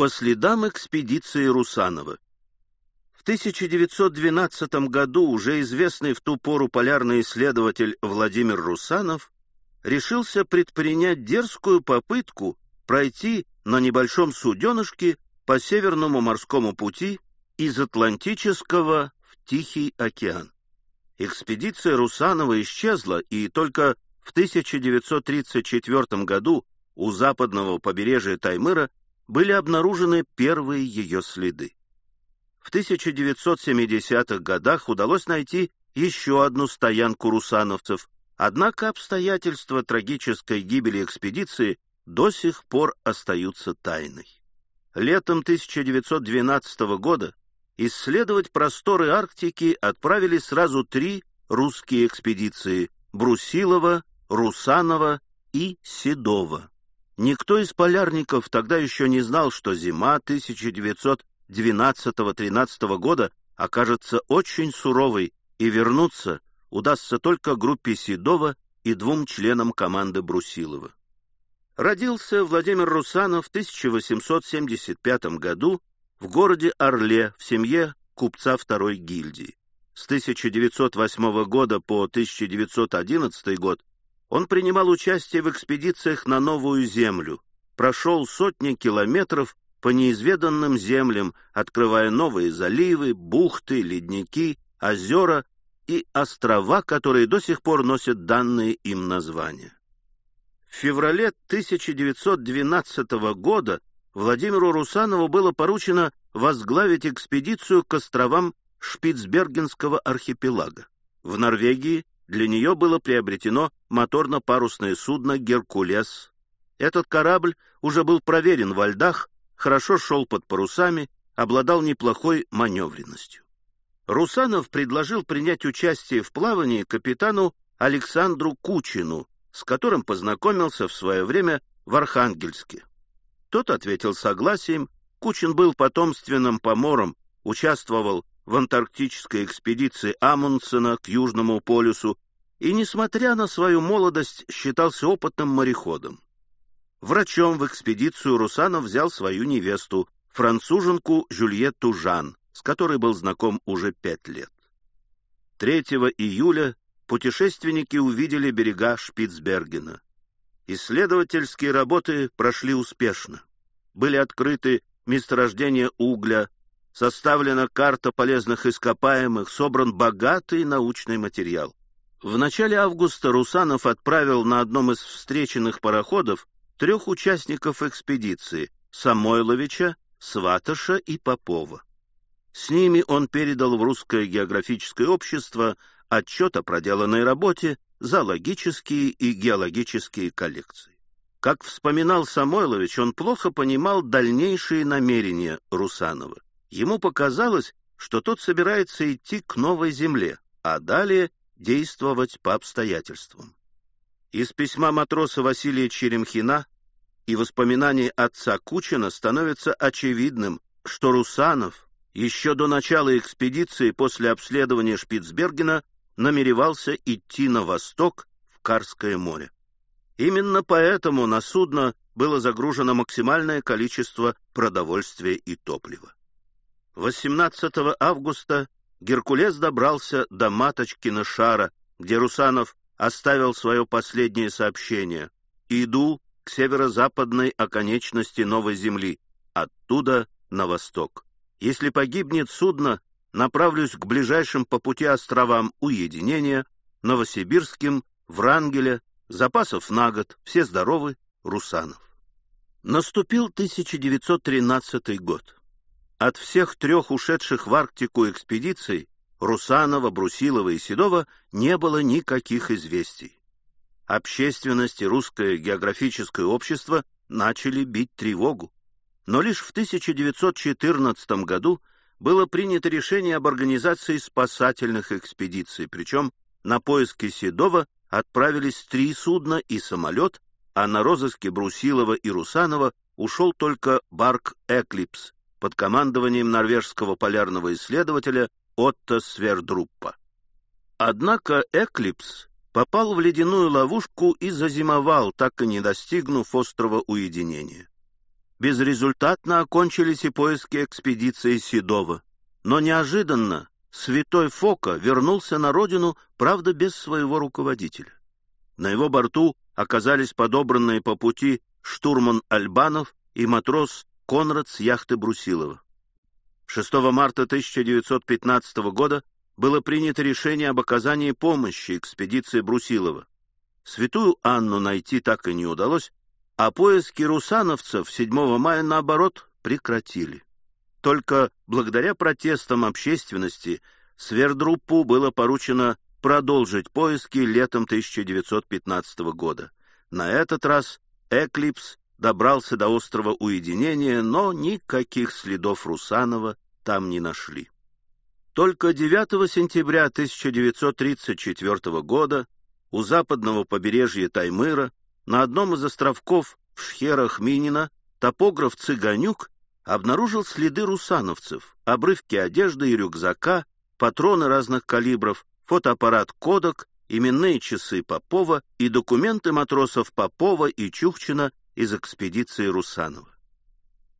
По следам экспедиции Русанова. В 1912 году уже известный в ту пору полярный исследователь Владимир Русанов решился предпринять дерзкую попытку пройти на небольшом суденышке по Северному морскому пути из Атлантического в Тихий океан. Экспедиция Русанова исчезла, и только в 1934 году у западного побережья Таймыра были обнаружены первые ее следы. В 1970-х годах удалось найти еще одну стоянку русановцев, однако обстоятельства трагической гибели экспедиции до сих пор остаются тайной. Летом 1912 года исследовать просторы Арктики отправили сразу три русские экспедиции – Брусилова, Русанова и Седова. Никто из полярников тогда еще не знал, что зима 1912-13 года окажется очень суровой, и вернуться удастся только группе Седова и двум членам команды Брусилова. Родился Владимир Русанов в 1875 году в городе Орле в семье купца второй гильдии. С 1908 года по 1911 год он принимал участие в экспедициях на Новую Землю, прошел сотни километров по неизведанным землям, открывая новые заливы, бухты, ледники, озера и острова, которые до сих пор носят данные им названия. В феврале 1912 года Владимиру Русанову было поручено возглавить экспедицию к островам Шпицбергенского архипелага. В Норвегии для нее было приобретено моторно-парусное судно «Геркулес». Этот корабль уже был проверен во льдах, хорошо шел под парусами, обладал неплохой маневренностью. Русанов предложил принять участие в плавании капитану Александру Кучину, с которым познакомился в свое время в Архангельске. Тот ответил согласием. Кучин был потомственным помором, участвовал в антарктической экспедиции Амундсена к Южному полюсу и, несмотря на свою молодость, считался опытным мореходом. Врачом в экспедицию Русанов взял свою невесту, француженку Жюльетту Жан, с которой был знаком уже пять лет. 3 июля путешественники увидели берега Шпицбергена. Исследовательские работы прошли успешно. Были открыты месторождения угля, составлена карта полезных ископаемых, собран богатый научный материал. В начале августа Русанов отправил на одном из встреченных пароходов трех участников экспедиции – Самойловича, Сваташа и Попова. С ними он передал в Русское географическое общество отчет о проделанной работе, зоологические и геологические коллекции. Как вспоминал Самойлович, он плохо понимал дальнейшие намерения Русанова. Ему показалось, что тот собирается идти к новой земле, а далее действовать по обстоятельствам. Из письма матроса Василия Черемхина и воспоминаний отца Кучина становится очевидным, что Русанов еще до начала экспедиции после обследования Шпицбергена намеревался идти на восток в Карское море. Именно поэтому на судно было загружено максимальное количество продовольствия и топлива. 18 августа Геркулес добрался до Маточкина шара, где Русанов оставил свое последнее сообщение. «Иду к северо-западной оконечности Новой Земли, оттуда на восток. Если погибнет судно, направлюсь к ближайшим по пути островам Уединения, Новосибирским, Врангеля, запасов на год, все здоровы, Русанов. Наступил 1913 год. От всех трех ушедших в Арктику экспедиций Русанова, Брусилова и Седова не было никаких известий. Общественность и русское географическое общество начали бить тревогу. Но лишь в 1914 году было принято решение об организации спасательных экспедиций, причем на поиски Седова отправились три судна и самолет, а на розыске Брусилова и Русанова ушел только барк «Эклипс» под командованием норвежского полярного исследователя Отто Свердруппа. Однако «Эклипс» попал в ледяную ловушку и зазимовал, так и не достигнув острова уединения. Безрезультатно окончились и поиски экспедиции Седова. Но неожиданно святой Фока вернулся на родину, правда, без своего руководителя. На его борту оказались подобранные по пути штурман Альбанов и матрос Конрад с яхты Брусилова. 6 марта 1915 года было принято решение об оказании помощи экспедиции Брусилова. Святую Анну найти так и не удалось, а поиски русановцев 7 мая, наоборот, прекратили. Только благодаря протестам общественности Свердруппу было поручено продолжить поиски летом 1915 года. На этот раз Эклипс добрался до острова Уединения, но никаких следов Русанова там не нашли. Только 9 сентября 1934 года у западного побережья Таймыра на одном из островков в Шхерах Минина топограф Цыганюк обнаружил следы русановцев, обрывки одежды и рюкзака, патроны разных калибров, фотоаппарат «Кодок», именные часы Попова и документы матросов Попова и Чухчина из экспедиции Русанова.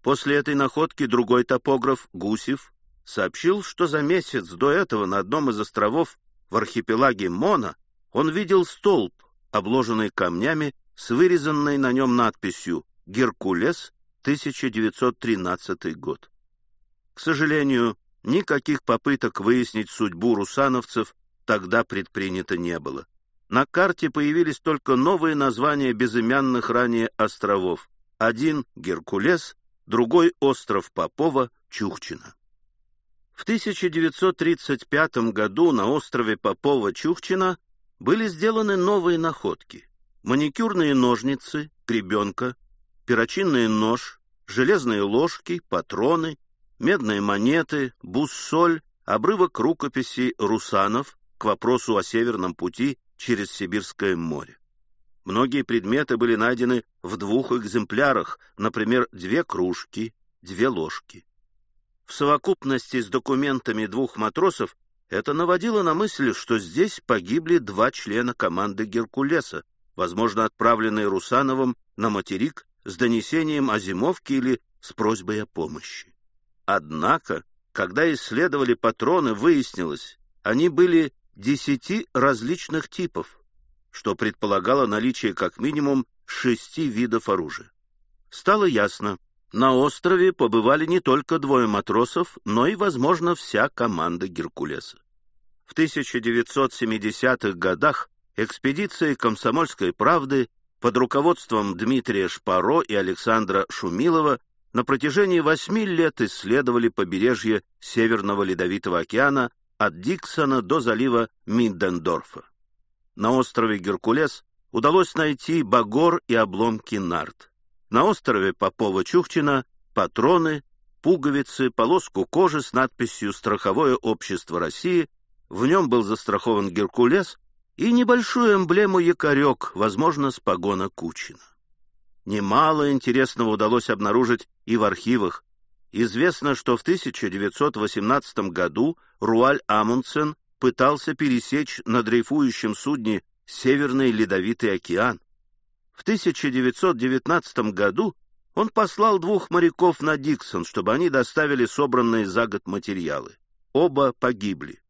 После этой находки другой топограф, Гусев, сообщил, что за месяц до этого на одном из островов в архипелаге Мона он видел столб, обложенный камнями, с вырезанной на нем надписью «Геркулес, 1913 год». К сожалению, никаких попыток выяснить судьбу русановцев тогда предпринято не было. На карте появились только новые названия безымянных ранее островов. Один — Геркулес, другой — остров Попова, Чухчина. В 1935 году на острове Попова-Чухчина были сделаны новые находки. Маникюрные ножницы, гребенка, перочинный нож, железные ложки, патроны, медные монеты, буссоль, обрывок рукописи Русанов к вопросу о Северном пути через Сибирское море. Многие предметы были найдены в двух экземплярах, например, две кружки, две ложки. В совокупности с документами двух матросов это наводило на мысль, что здесь погибли два члена команды «Геркулеса», возможно, отправленные Русановым на материк с донесением о зимовке или с просьбой о помощи. Однако, когда исследовали патроны, выяснилось, они были десяти различных типов, что предполагало наличие как минимум шести видов оружия. Стало ясно, на острове побывали не только двое матросов, но и, возможно, вся команда Геркулеса. В 1970-х годах экспедиции «Комсомольской правды» под руководством Дмитрия Шпаро и Александра Шумилова на протяжении восьми лет исследовали побережье Северного Ледовитого океана от Диксона до залива Миндендорфа. На острове Геркулес удалось найти багор и обломки нарт. На острове Попова-Чухчина патроны, пуговицы, полоску кожи с надписью «Страховое общество России», в нем был застрахован Геркулес и небольшую эмблему якорек, возможно, с погона Кучина. Немало интересного удалось обнаружить и в архивах. Известно, что в 1918 году Руаль Амундсен пытался пересечь на дрейфующем судне Северный Ледовитый океан. В 1919 году он послал двух моряков на Диксон, чтобы они доставили собранные за год материалы. Оба погибли.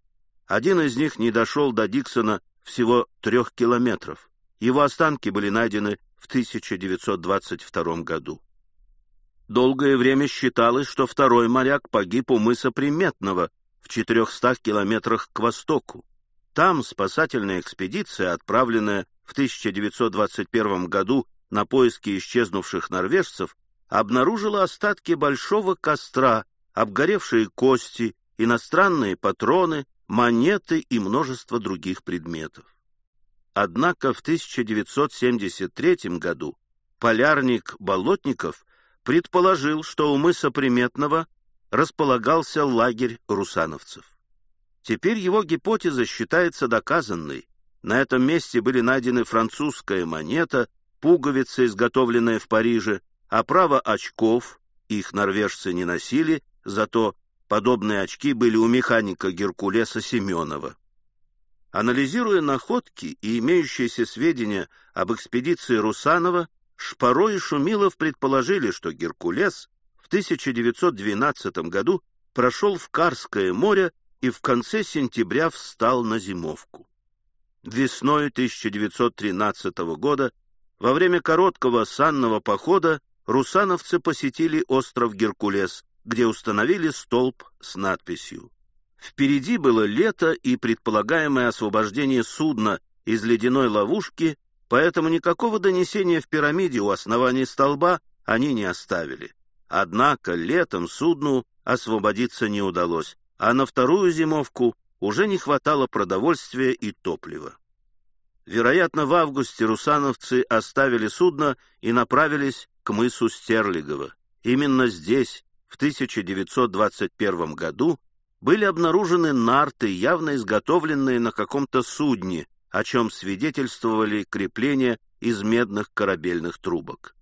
Один из них не дошел до Диксона всего трех километров. Его останки были найдены в 1922 году. Долгое время считалось, что второй моряк погиб у мыса Приметного в 400 километрах к востоку. Там спасательная экспедиция, отправленная в 1921 году на поиски исчезнувших норвежцев, обнаружила остатки большого костра, обгоревшие кости, иностранные патроны, монеты и множество других предметов. Однако в 1973 году полярник Болотников предположил, что у мыса Приметного располагался лагерь русановцев. Теперь его гипотеза считается доказанной. На этом месте были найдены французская монета, пуговица, изготовленная в Париже, оправа очков, их норвежцы не носили, зато подобные очки были у механика Геркулеса Семенова. Анализируя находки и имеющиеся сведения об экспедиции Русанова, Шпаро и Шумилов предположили, что Геркулес в 1912 году прошел в Карское море и в конце сентября встал на зимовку. Весной 1913 года, во время короткого санного похода, русановцы посетили остров Геркулес, где установили столб с надписью. Впереди было лето и предполагаемое освобождение судна из ледяной ловушки, поэтому никакого донесения в пирамиде у основания столба они не оставили. Однако летом судну освободиться не удалось, а на вторую зимовку уже не хватало продовольствия и топлива. Вероятно, в августе русановцы оставили судно и направились к мысу Стерлигово. Именно здесь, в 1921 году, были обнаружены нарты, явно изготовленные на каком-то судне, о чем свидетельствовали крепления из медных корабельных трубок.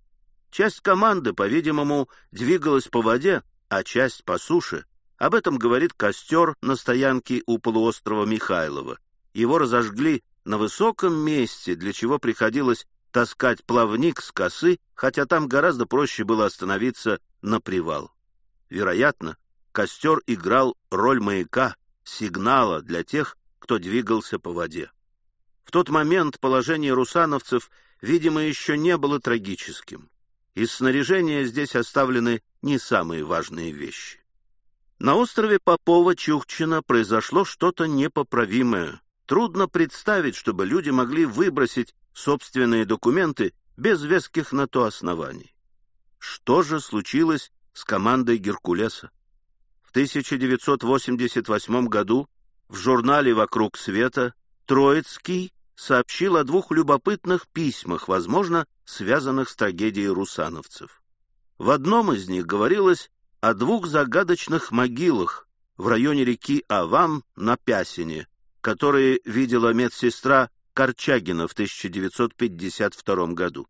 Часть команды, по-видимому, двигалась по воде, а часть по суше. Об этом говорит костер на стоянке у полуострова Михайлова. Его разожгли на высоком месте, для чего приходилось таскать плавник с косы, хотя там гораздо проще было остановиться на привал. Вероятно, костер играл роль маяка, сигнала для тех, кто двигался по воде. В тот момент положение русановцев, видимо, еще не было трагическим. Из снаряжения здесь оставлены не самые важные вещи. На острове Попова-Чухчина произошло что-то непоправимое. Трудно представить, чтобы люди могли выбросить собственные документы без веских на то оснований. Что же случилось с командой Геркулеса? В 1988 году в журнале «Вокруг света» Троицкий сообщил о двух любопытных письмах, возможно, связанных с трагедией русановцев. В одном из них говорилось о двух загадочных могилах в районе реки Авам на Пясине, которые видела медсестра Корчагина в 1952 году.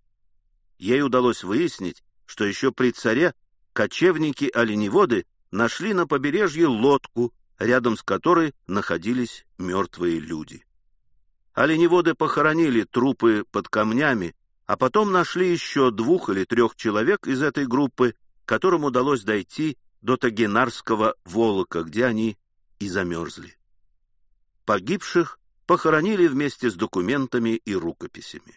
Ей удалось выяснить, что еще при царе кочевники-оленеводы нашли на побережье лодку, рядом с которой находились мертвые люди. Оленеводы похоронили трупы под камнями, а потом нашли еще двух или трех человек из этой группы, которым удалось дойти до Тагенарского Волока, где они и замерзли. Погибших похоронили вместе с документами и рукописями.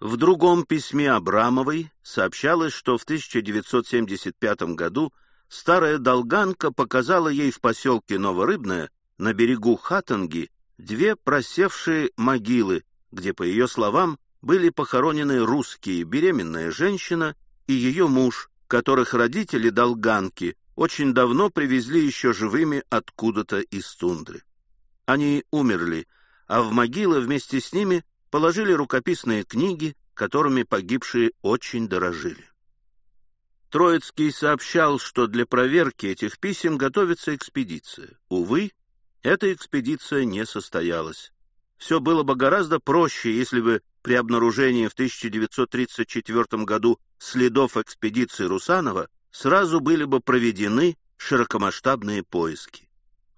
В другом письме Абрамовой сообщалось, что в 1975 году старая долганка показала ей в поселке Новорыбное на берегу Хатанги две просевшие могилы, где, по ее словам, были похоронены русские беременная женщина и ее муж, которых родители долганки очень давно привезли еще живыми откуда-то из тундры. Они умерли, а в могилы вместе с ними положили рукописные книги, которыми погибшие очень дорожили. Троицкий сообщал, что для проверки этих писем готовится экспедиция. Увы, эта экспедиция не состоялась. Все было бы гораздо проще, если бы при обнаружении в 1934 году следов экспедиции Русанова сразу были бы проведены широкомасштабные поиски.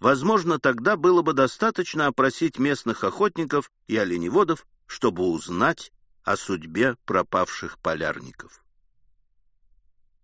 Возможно, тогда было бы достаточно опросить местных охотников и оленеводов, чтобы узнать о судьбе пропавших полярников.